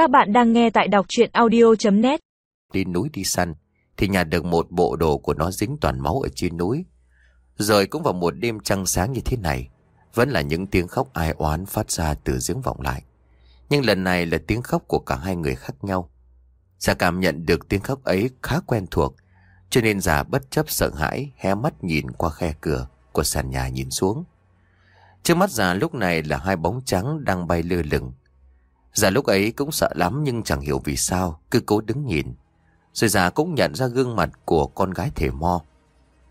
Các bạn đang nghe tại đọc chuyện audio.net Đi núi đi săn, Thì nhà được một bộ đồ của nó dính toàn máu ở trên núi. Rồi cũng vào một đêm trăng sáng như thế này, Vẫn là những tiếng khóc ai oán phát ra từ giếng vọng lại. Nhưng lần này là tiếng khóc của cả hai người khác nhau. Già cảm nhận được tiếng khóc ấy khá quen thuộc, Cho nên già bất chấp sợ hãi, Hé mắt nhìn qua khe cửa Của sàn nhà nhìn xuống. Trước mắt già lúc này là hai bóng trắng đang bay lơ lửng Già lúc ấy cũng sợ lắm nhưng chẳng hiểu vì sao, cứ cố đứng nhìn. Rồi già cũng nhận ra gương mặt của con gái thể mo.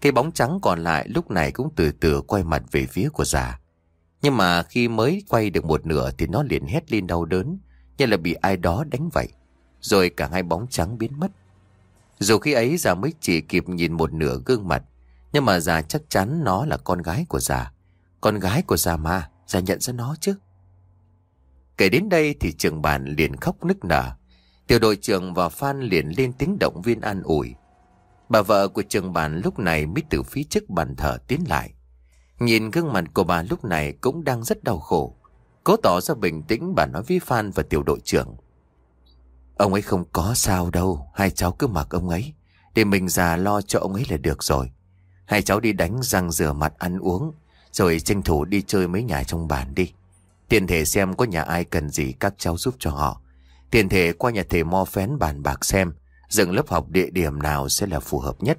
Cái bóng trắng còn lại lúc này cũng từ từ quay mặt về phía của già. Nhưng mà khi mới quay được một nửa thì nó liền hét lên đau đớn, như là bị ai đó đánh vậy. Rồi cả hai bóng trắng biến mất. Dù khi ấy già mới chỉ kịp nhìn một nửa gương mặt, nhưng mà già chắc chắn nó là con gái của già. Con gái của già mà, già nhận ra nó chứ. Kể đến đây thì trường bản liền khóc nức nở. Tiểu đội trưởng và Phan liền lên tiếng động viên an ủi. Bà vợ của trường bản lúc này mới từ phía trước bàn thờ tiến lại. Nhìn gương mặt của bà lúc này cũng đang rất đau khổ. Cố tỏ ra bình tĩnh bà nói với Phan và tiểu đội trưởng. Ông ấy không có sao đâu, hai cháu cứ mặc ông ấy. Để mình già lo cho ông ấy là được rồi. Hai cháu đi đánh răng rửa mặt ăn uống, rồi tranh thủ đi chơi mấy nhà trong bản đi. Tiền thể xem có nhà ai cần gì các cháu giúp cho họ. Tiền thể qua nhà thầy mo phén bàn bạc xem dựng lớp học địa điểm nào sẽ là phù hợp nhất.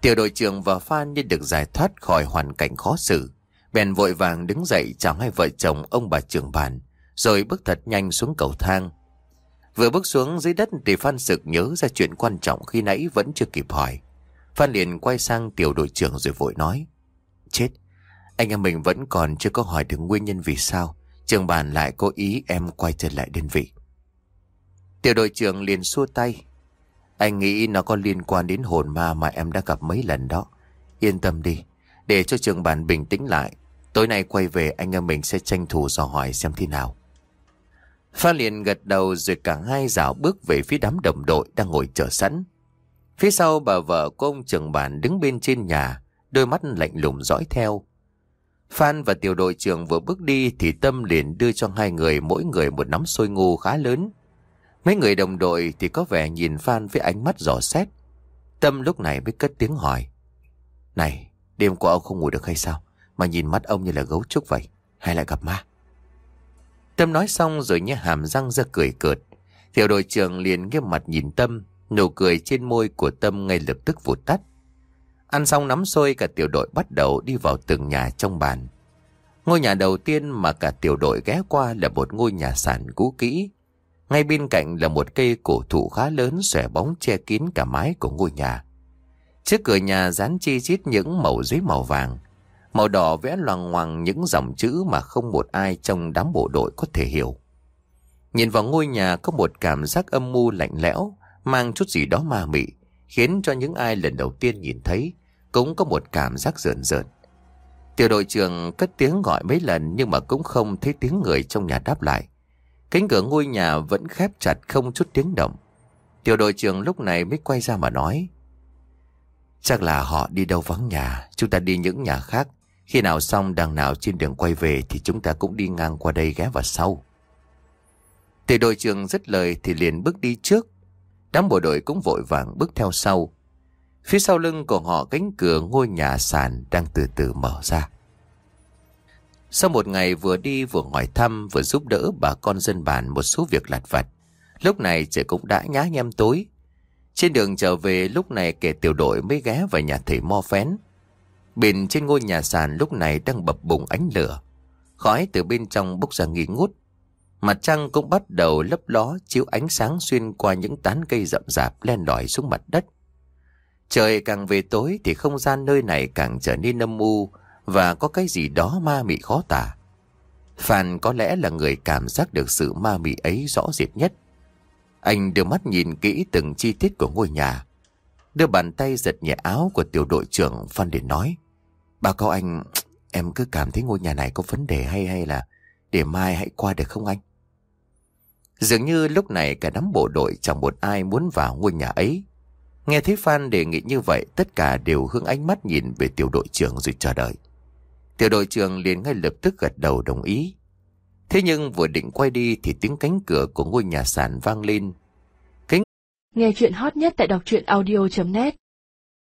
Tiểu đội trưởng và Phan như được giải thoát khỏi hoàn cảnh khó xử. Bèn vội vàng đứng dậy chào hai vợ chồng ông bà trưởng bàn, rồi bước thật nhanh xuống cầu thang. Vừa bước xuống dưới đất thì Phan sực nhớ ra chuyện quan trọng khi nãy vẫn chưa kịp hỏi. Phan liền quay sang tiểu đội trưởng rồi vội nói. Chết, anh em mình vẫn còn chưa có hỏi được nguyên nhân vì sao Trường bàn lại cố ý em quay trở lại đơn vị. Tiểu đội trưởng liền xua tay. Anh nghĩ nó có liên quan đến hồn ma mà em đã gặp mấy lần đó. Yên tâm đi, Để cho trường bàn bình tĩnh lại. Tối nay quay về anh em mình sẽ tranh thủ dò hỏi xem thế nào. Phan liền gật đầu rồi cả hai dạo bước về phía đám đồng đội đang ngồi chờ sẵn. Phía sau bà vợ của ông trường bản đứng bên trên nhà, Đôi mắt lạnh lùng dõi theo. Phan và tiểu đội trưởng vừa bước đi thì Tâm liền đưa cho hai người mỗi người một nắm xôi ngu khá lớn. Mấy người đồng đội thì có vẻ nhìn Phan với ánh mắt rõ xét. Tâm lúc này mới cất tiếng hỏi. Này, đêm qua ông không ngủ được hay sao? Mà nhìn mắt ông như là gấu trúc vậy. Hay là gặp ma? Tâm nói xong rồi nhếch hàm răng ra cười cợt. Tiểu đội trưởng liền nghiêm mặt nhìn Tâm. Nụ cười trên môi của Tâm ngay lập tức vụt tắt. Ăn xong nắm xôi cả tiểu đội bắt đầu đi vào từng nhà trong bàn. Ngôi nhà đầu tiên mà cả tiểu đội ghé qua là một ngôi nhà sàn cũ kỹ. Ngay bên cạnh là một cây cổ thụ khá lớn xòe bóng che kín cả mái của ngôi nhà. Trước cửa nhà dán chi chít những màu giấy màu vàng. Màu đỏ vẽ loằng ngoằng những dòng chữ mà không một ai trong đám bộ đội có thể hiểu. Nhìn vào ngôi nhà có một cảm giác âm mưu lạnh lẽo, mang chút gì đó ma mị, khiến cho những ai lần đầu tiên nhìn thấy cũng có một cảm giác rợn rợn. Tiểu đội trưởng cất tiếng gọi mấy lần nhưng mà cũng không thấy tiếng người trong nhà đáp lại. Cánh cửa ngôi nhà vẫn khép chặt không chút tiếng động. Tiểu đội trưởng lúc này mới quay ra mà nói. Chắc là họ đi đâu vắng nhà, chúng ta đi những nhà khác. Khi nào xong đằng nào trên đường quay về thì chúng ta cũng đi ngang qua đây ghé vào sau. Tiểu đội trưởng dứt lời thì liền bước đi trước. Đám bộ đội cũng vội vàng bước theo sau. Phía sau lưng của họ cánh cửa ngôi nhà sàn đang từ từ mở ra. Sau một ngày vừa đi vừa hỏi thăm, vừa giúp đỡ bà con dân bản một số việc lặt vặt. Lúc này trời cũng đã nhá nhem tối. Trên đường trở về, lúc này kẻ tiểu đội mới ghé vào nhà thầy mo phén. Bên trên ngôi nhà sàn lúc này đang bập bùng ánh lửa. Khói từ bên trong bốc ra nghi ngút. Mặt trăng cũng bắt đầu lấp ló chiếu ánh sáng xuyên qua những tán cây rậm rạp len lỏi xuống mặt đất. Trời càng về tối thì không gian nơi này càng trở nên âm u và có cái gì đó ma mị khó tả. Phan có lẽ là người cảm giác được sự ma mị ấy rõ rệt nhất. Anh đưa mắt nhìn kỹ từng chi tiết của ngôi nhà. Đưa bàn tay giật nhẹ áo của tiểu đội trưởng Phan để nói. Bà cáo anh, em cứ cảm thấy ngôi nhà này có vấn đề hay hay là để mai hãy qua được không anh? Dường như lúc này cả đám bộ đội chẳng một ai muốn vào ngôi nhà ấy. Nghe thấy Phan đề nghị như vậy, tất cả đều hướng ánh mắt nhìn về tiểu đội trưởng rồi chờ đợi. Tiểu đội trưởng liền ngay lập tức gật đầu đồng ý. Thế nhưng vừa định quay đi thì tiếng cánh cửa của ngôi nhà sàn vang lên. Nghe chuyện hot nhất tại đọc truyện audio.net